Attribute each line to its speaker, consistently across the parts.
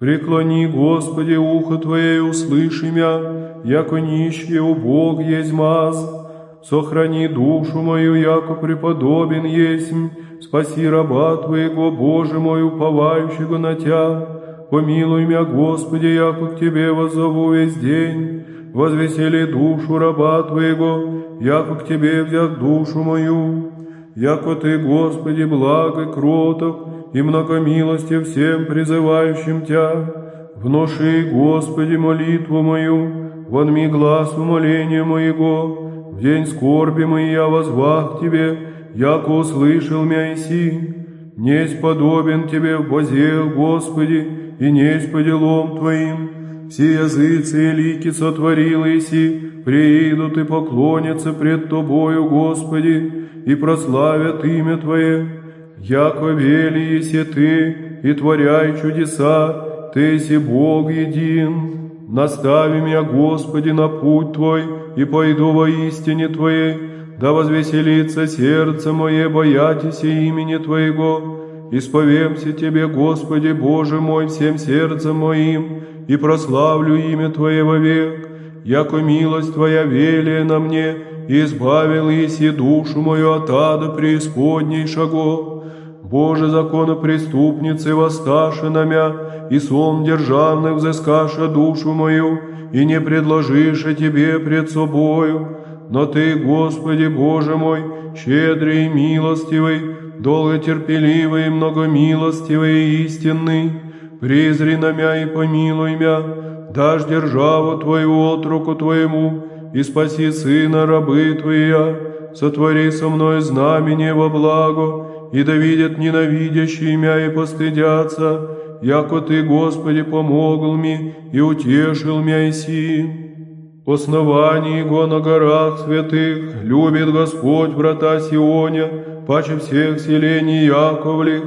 Speaker 1: Преклони, Господи, ухо Твое и услыши мя, яко нищие у Бог есть маз. Сохрани душу мою, яко преподобен есть, спаси раба Твоего, Боже мой, уповающего на Тя. Помилуй меня, Господи, яко к Тебе воззову весь день. Возвесели душу раба Твоего, яко к Тебе взят душу мою. Яко Ты, Господи, благ и кроток, и многомилости всем призывающим Тя. Внуши, Господи, молитву мою, вонми глаз умоления моего, в день скорби моей я возвах к Тебе, яко услышал мя иси. Несть подобен Тебе в бозе, Господи, и несть по делам Твоим. Все языцы и лики сотворил Иси, приидут и поклонятся пред Тобою, Господи, и прославят имя Твое. Яко вели еси Ты, и творяй чудеса, Ты си Бог един. Настави меня, Господи, на путь Твой, и пойду во истине Твоей, да возвеселится сердце мое, боятися имени Твоего. Исповемся Тебе, Господи, Боже мой, всем сердцем моим, и прославлю имя Твое вовек, яко милость Твоя велия на мне, и избавил Иси душу мою от ада преисподней шагов. Боже, законопреступницы, воссташи на мя, и сон державный взыскаша душу мою, и не предложишь Тебе пред собою. Но Ты, Господи Боже мой, щедрый и милостивый, долготерпеливый и многомилостивый и истинный, презри на мя и помилуй мя, дашь державу Твою от руку Твоему, и спаси сына рабы Твоя, сотвори со мной знамение во благо, и да видят ненавидящие мя и постыдятся, яко Ты, Господи, помогл мне и утешил меня иси. Основание Его на горах святых любит Господь врата Сионя, паче всех селений Яковлих,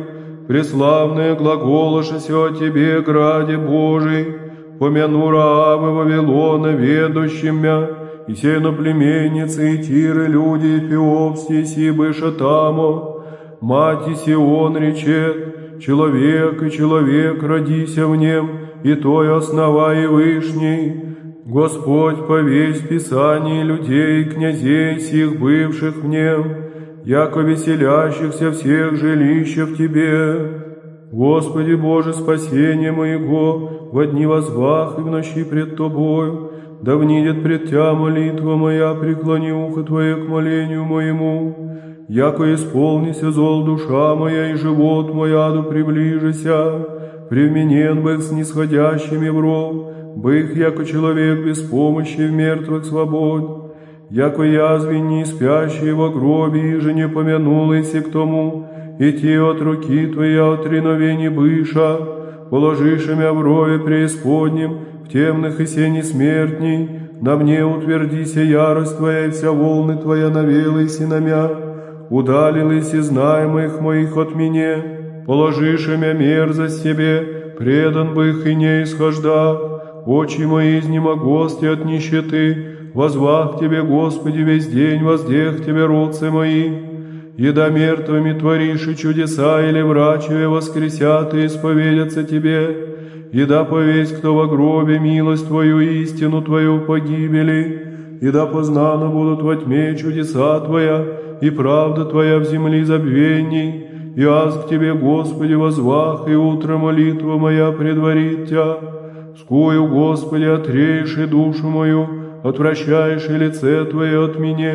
Speaker 1: преславные глаголошися о Тебе, граде Божий, помяну Раавы Вавилона, ведущим мя, и сеноплеменницы, и тиры, люди, Эфиопсии, Сибы, Шатамо, мать Сион речет, человек и человек родися в нем, и той основа и вышней. Господь повесь Писание людей, князей сих бывших в нем, яко веселящихся всех жилища в Тебе. Господи Боже, спасение моего, в дни возвах и в ночи пред Тобою, да внидет пред Тя молитва моя, преклони ухо Твое к молению моему, яко исполнися зол душа моя и живот мой аду приближися, привменен бых с нисходящими в ров, бых, яко человек без помощи в мертвых свобод, яко язвень спящий во гробе, и же не помянулся к тому, и те от руки Твоя от реновений быша, положишь мя в рове преисподнем, в темных и сени смертней, на мне утвердися ярость Твоя, и вся волны Твоя навелайся на мя, удалились из знаемых моих от меня, положишь имя мерзость себе, предан бы их и не исхожда, очи мои изнемогости от нищеты, возвах Тебе, Господи, весь день воздех Тебе, родцы мои, еда мертвыми творишь и чудеса, или врачеве воскресят и исповедятся Тебе, еда повесь, кто во гробе милость Твою и истину Твою погибели, и да познаны будут во тьме чудеса Твоя, и правда Твоя в земли забвений, и аз к Тебе, Господи, возвах, и утро молитва моя предварит Тя. Скую, Господи, отреешь и душу мою, отвращаешь и лице Твое от меня,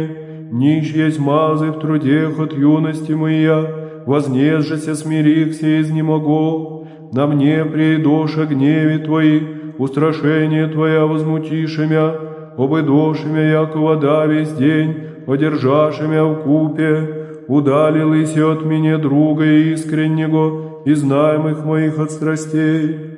Speaker 1: нищ есть мазы в трудех от юности моя, вознесжися смирихся изнемогу, на мне придоша гневе Твои, устрашение Твоя возмутишь мя, обыдошь мя, яко вода весь день, одержашь мя в купе, удалились от меня друга искреннего, и знаемых моих от страстей.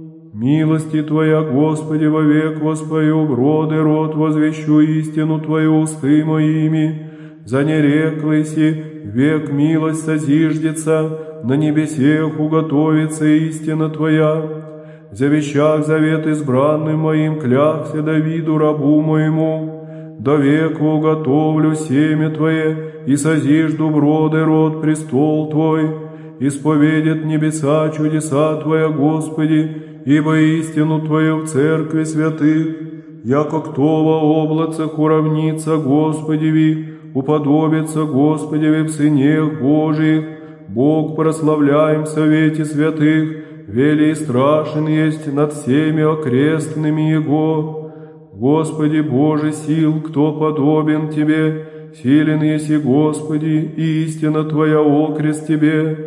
Speaker 1: Милости Твоя, Господи, вовек воспою, в роды род возвещу истину Твою усты моими. За нереклыси век милость созиждется, на небесех уготовится истина Твоя. За вещах завет избранным моим клялся Давиду рабу моему, до века уготовлю семя Твое и созижду в роды род престол Твой, исповедет небеса чудеса Твоя, Господи, ибо истину Твою в церкви святых, яко кто во облацах уравнится Господеви, уподобится Господеви в сынех Божиих, Бог прославляем в совете святых, вели и страшен есть над всеми окрестными Его. Господи Боже сил, кто подобен Тебе, силен еси Господи, и истина Твоя окрест Тебе.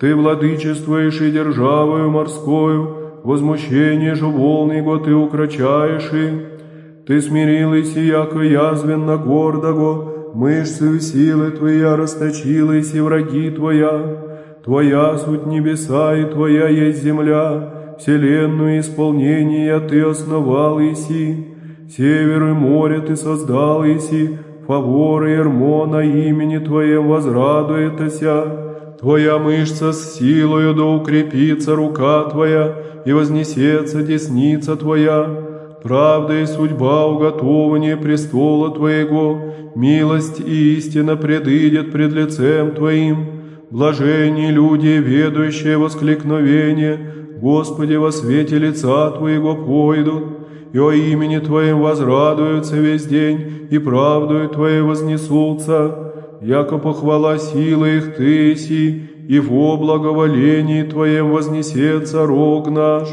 Speaker 1: Ты владычествуешь и державою морскою, возмущение же волны его Ты укрочаешь и. Ты смирилась, яко язвенно гордого, мышцы силы Твоя расточилась и враги Твоя. Твоя суть небеса и Твоя есть земля, вселенную исполнения Ты основал Иси. Север и море Ты создал Иси, фаворы Ермона имени Твоем возрадуетася. Твоя мышца с силою да укрепится рука Твоя, и вознесется десница Твоя. Правда и судьба уготование престола Твоего, милость и истина предыдет пред лицем Твоим. Блажение люди, ведущие воскликновение, Господи, во свете лица Твоего пойдут, и о имени Твоем возрадуются весь день, и правдою Твоей вознесутся, яко похвала силы их Тыси, и во благоволении Твоем вознесется рог наш,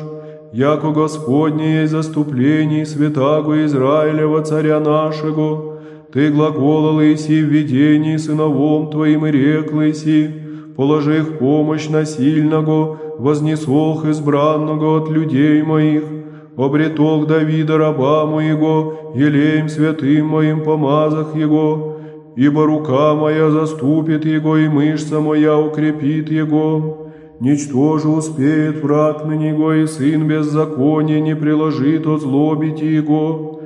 Speaker 1: яко Господне есть заступление святаго Израилева царя нашего, Ты глаголал Иси в видении сыновом Твоим и рекл Иси, положих помощь насильного, вознесох избранного от людей моих, обретох Давида раба моего, елеем святым моим помазах его, ибо рука моя заступит его, и мышца моя укрепит его. Ничто же успеет враг на него, и сын беззакония не приложит озлобить его.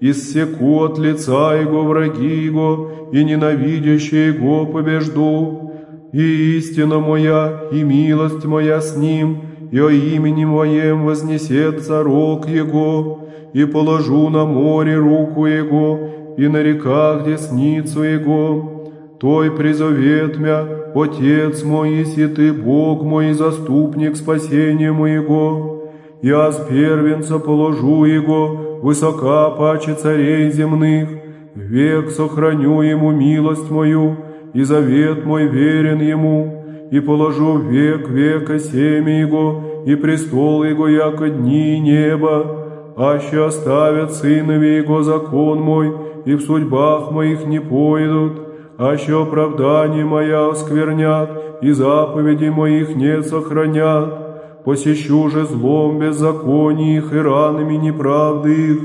Speaker 1: Иссеку от лица его враги его, и ненавидящие его побежду. И истина моя, и милость моя с ним, и о имени моем вознесется рог его, и положу на море руку его, и на реках десницу Его. Той призовет мя, Отец мой, если Ты, Бог мой, заступник спасения моего. Я с первенца положу Его, высока паче царей земных, век сохраню Ему милость мою, и завет мой верен Ему, и положу век века семя Его, и престол Его, яко дни неба, аще оставят сынове Его закон мой, и в судьбах моих не пойдут, аще оправдание моя осквернят, и заповеди моих не сохранят. Посещу же злом беззаконие их и ранами неправды их.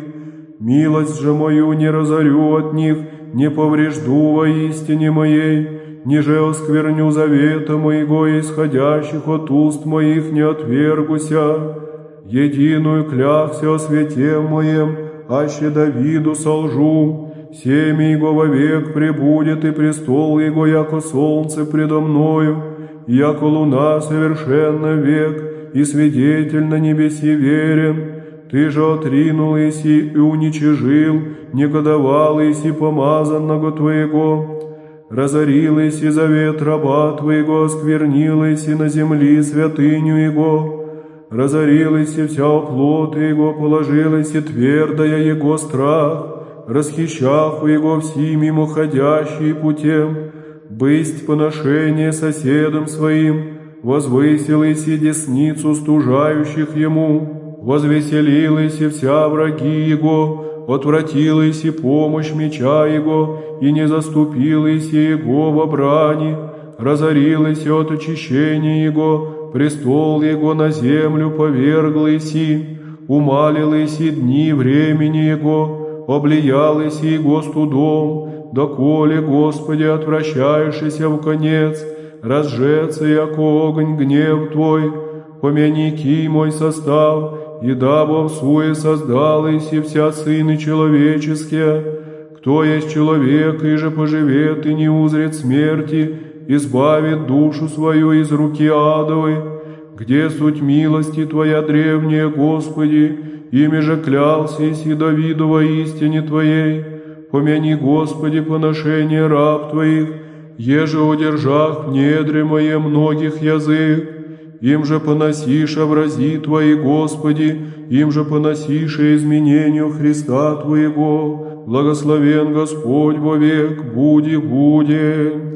Speaker 1: Милость же мою не разорю от них, не поврежду во истине моей, ниже оскверню завета моего, исходящих от уст моих не отвергуся. Единую клявся о свете моем, аще Давиду солжу, семя его вовек пребудет, и престол его, яко солнце предо мною, яко луна совершенно век, и свидетель на небеси верен. Ты же отринул иси и уничижил, негодовал иси помазанного Твоего. Разорил иси завет раба Твоего, осквернил иси на земли святыню Его. Разорил иси вся плота Его, положил иси твердая Его страх расхищав его все мимоходящие путем, бысть поношение соседом своим, возвысилась и десницу стужающих ему, возвеселилась и вся враги его, отвратилась и помощь меча его, и не заступилась его во брани, разорилась от очищения его, престол его на землю поверглась и, умалилась и дни времени его, облиялась его студом, доколе, Господи, отвращаешься в конец, разжеться, яко огонь гнев Твой, помяни мой состав, и дабы в суе создалось и вся сыны человеческие, кто есть человек, и же поживет и не узрит смерти, избавит душу свою из руки адовой, где суть милости Твоя древняя, Господи, ими же клялся и Давиду во истине Твоей, помяни, Господи, поношение раб Твоих, еже удержах в недре мое многих язык, им же поносишь образи Твои, Господи, им же поносишь изменению Христа Твоего, благословен Господь вовек, буди, буди.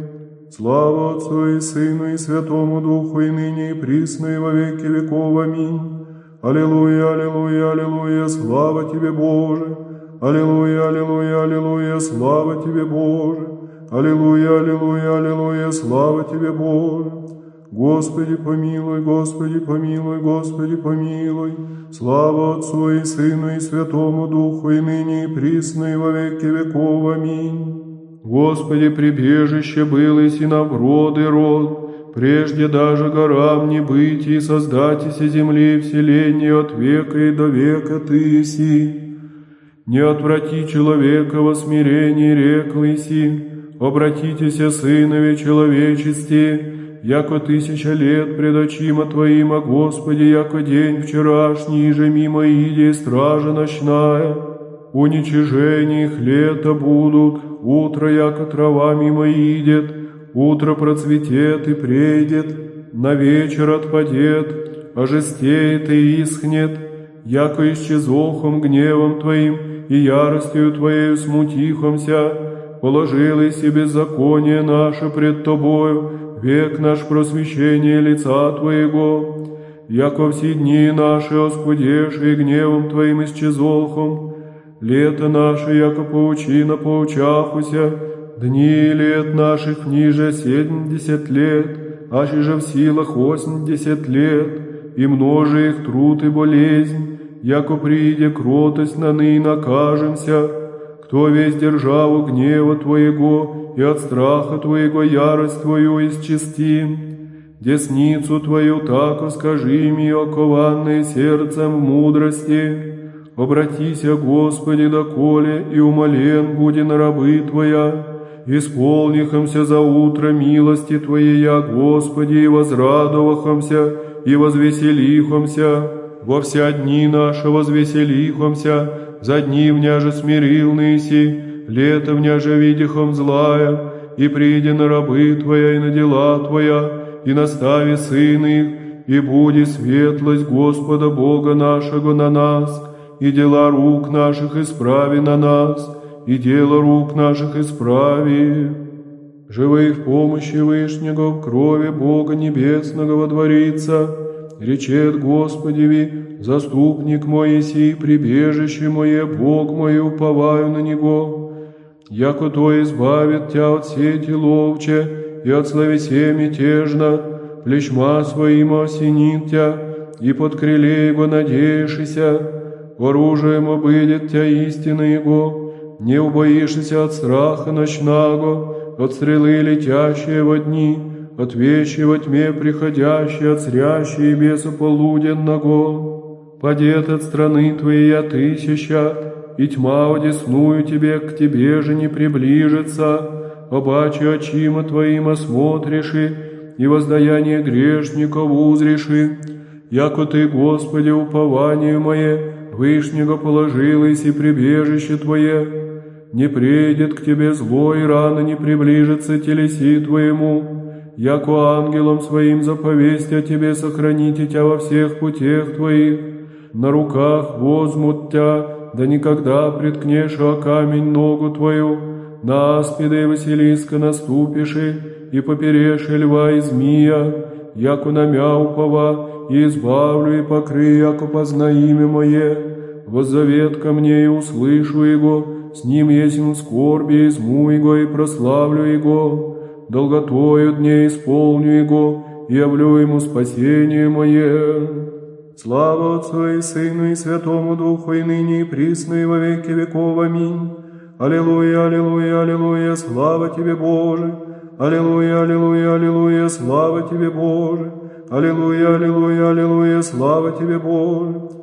Speaker 1: Слава Отцу и Сыну и Святому Духу, и ныне и присно, и во веки веков. Аминь. Аллилуйя, аллилуйя, аллилуйя, слава Тебе, Боже. Аллилуйя, аллилуйя, аллилуйя, слава Тебе, Боже. Аллилуйя, аллилуйя, аллилуйя, слава Тебе, Боже. Господи помилуй, Господи помилуй, Господи помилуй. Слава Отцу и Сыну и Святому Духу, и ныне и присно, и во веки веков. Аминь. Господи, прибежище было и на род и род, прежде даже горам не быть и создатися земли и вселения от века и до века Ты си. Не отврати человека во смирении реклыси, обратитеся, сынове человечести, яко тысяча лет пред очима Твоима, Господи, яко день вчерашний, же мимо иди стража ночная. Уничижение их лето будут, утро, яко трава мимо идет, утро процветет и прейдет, на вечер отпадет, ожестеет и исхнет, яко исчезохом гневом Твоим и яростью Твоею смутихомся, положил себе беззаконие наше пред Тобою, век наш просвещение лица Твоего, яко все дни наши оскудевшие гневом Твоим исчезолхом, лето наше, яко паучина поучахуся, дни лет наших ниже семьдесят лет, ачи же в силах восемьдесят лет, и множе их труд и болезнь, яко прииде кротость на ны накажемся, кто весь державу гнева Твоего, и от страха Твоего ярость Твою исчисти. Десницу Твою так скажи ми, окованное сердцем в мудрости. Обратися, Господи, доколе, и умолен буди на рабы Твоя. Исполнихомся за утро милости Твоей, я, Господи, и возрадовахомся, и возвеселихомся. Во вся дни наши возвеселихомся, за дни в няже смирил ныси, лето вняже видихом злая, и приди на рабы Твоя и на дела Твоя, и настави сыны их, и буди светлость Господа Бога нашего на нас, и дела рук наших исправи на нас, и дело рук наших исправи. Живы в помощи Вышнего в крови Бога Небесного водворится, речет Господеви, заступник мой сей, прибежище мое, Бог мой, уповаю на Него яко то избавит тя от сети ловче и от словесе мятежно, плечма своим осенит тя, и под крыле его надеешься, оружием обыдет тя истины его, не убоишься от страха ночного, от стрелы летящие во дни, от вещи во тьме приходящие, от зрящей беса полуденного. Падет от страны твоей тысяча, и тьма одесную тебе, к тебе же не приближится, обаче очима твоим осмотриши, и воздаяние грешников узриши, яко ты, Господи, упование мое, Вышнего положилось и прибежище Твое, не придет к Тебе зло и рано не приближится телеси Твоему, яко ангелом своим заповесть о Тебе сохраните Тебя во всех путях Твоих, на руках возьмут Тебя, да никогда приткнешь о камень ногу твою, на аспида и Василиска наступишь и поперешь льва и змея, яко намя упова, и избавлю и покры, яко позна имя мое, воззовет ко мне и услышу его, с ним есмь скорби, изму его и прославлю его, долготою дней исполню его, и явлю ему спасение мое». Слава Отцу и Сыну и Святому Духу, и ныне и присно, и во веки веков. Аминь. Аллилуйя, аллилуйя, аллилуйя, слава Тебе, Боже. Аллилуйя, аллилуйя, аллилуйя, слава Тебе, Боже. Аллилуйя, аллилуйя, аллилуйя, слава Тебе, Боже.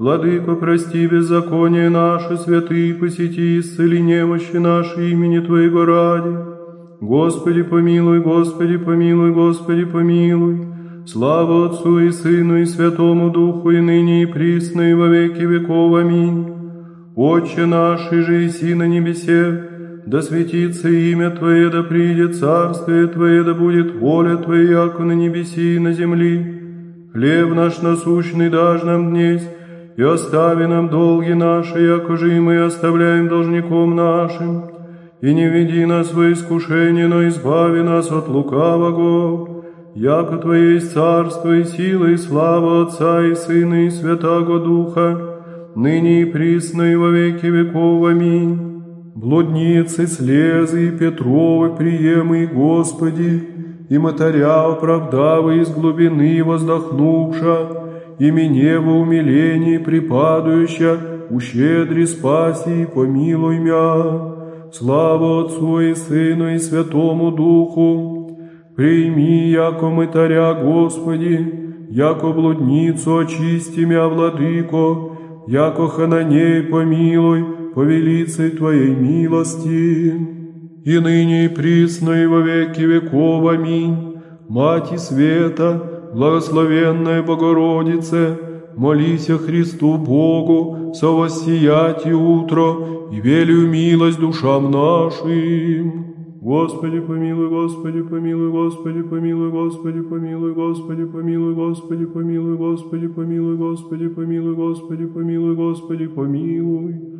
Speaker 1: Владыко, прости беззаконие наше, святые, посети, исцели немощи наши имени Твоего ради. Господи, помилуй, Господи, помилуй, Господи, помилуй. Слава Отцу и Сыну и Святому Духу, и ныне и присно, и во веки веков. Аминь. Отче наш, и же иси на небесе, да светится имя Твое, да придет царствие Твое, да будет воля Твоя, яко на небеси и на земли. Хлеб наш насущный дашь нам днесь, и остави нам долги наши, яко же и мы оставляем должником нашим. И не веди нас во искушение, но избави нас от лукавого. Яко Твое есть царство и сила и слава Отца и Сына и Святаго Духа, ныне и присно и во веки веков. Аминь. Блудницы, слезы и Петровы, приемы, Господи, и мотаря оправдавы из глубины воздохнувша, и мне во умилении припадающа, ущедри спаси и помилуй мя. Слава Отцу и Сыну и Святому Духу, прими, яко мытаря, Господи, яко блудницу очисти мя, Владыко, яко хананей помилуй, повелицей Твоей милости, и ныне и присно и во веки веков. Аминь. Мати света, благословенная Богородице, молися Христу Богу, совоссияти утро и велию милость душам нашим. Господи, помилуй, Господи, помилуй, Господи, помилуй, Господи, помилуй, Господи, помилуй, Господи, помилуй, Господи, помилуй, Господи, помилуй, Господи, помилуй, Господи, помилуй.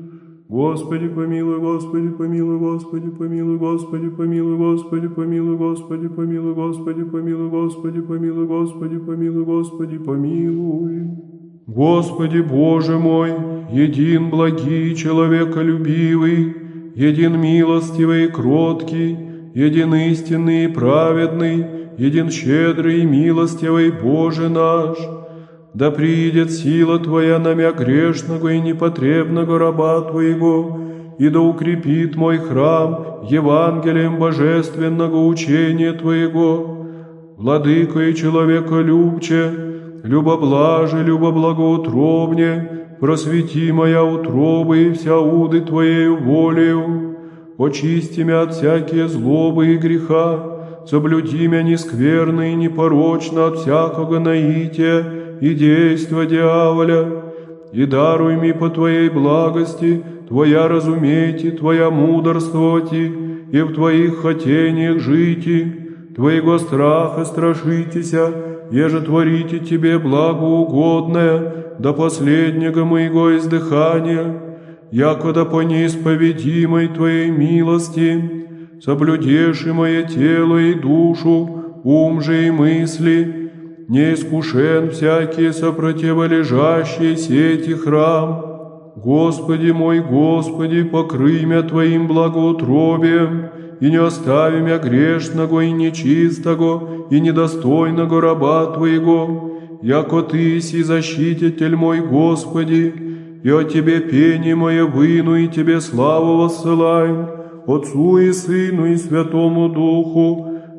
Speaker 1: Господи, помилуй, Господи, помилуй, Господи, помилуй, Господи, помилуй, Господи, помилуй, Господи, помилуй, Господи, помилуй, Господи, помилуй, Господи, помилуй, Господи, помилуй. Господи Боже мой, един благий, человеколюбивый, един милостивый и кроткий, един истинный и праведный, един щедрый и милостивый Боже наш, да придет сила Твоя на мя грешного и непотребного раба Твоего, и да укрепит мой храм Евангелием божественного учения Твоего. Владыко и человеколюбче, любоблаже, любоблагоутробне, просвети моя утроба и вся уды Твоею волею, очисти мя от всякие злобы и греха, соблюди мя нескверно и непорочно от всякого наития, и действа дьяволя, и даруй ми по Твоей благости, Твоя разумейте, Твоя мудрствовати, и в Твоих хотениях жити, Твоего страха страшитеся, еже творите Тебе благоугодное до последнего моего издыхания, якода по неисповедимой Твоей милости, соблюдешь и мое тело и душу, ум же и мысли, не искушен всякие сопротиволежащие сети храм. Господи мой, Господи, покрый мя Твоим благоутробием, и не остави мя грешного и нечистого, и недостойного раба Твоего, яко Ты си защититель мой, Господи, и о Тебе пение мое выну, и Тебе славу воссылаем, Отцу и Сыну и Святому Духу,